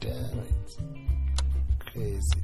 damn it. Crazy.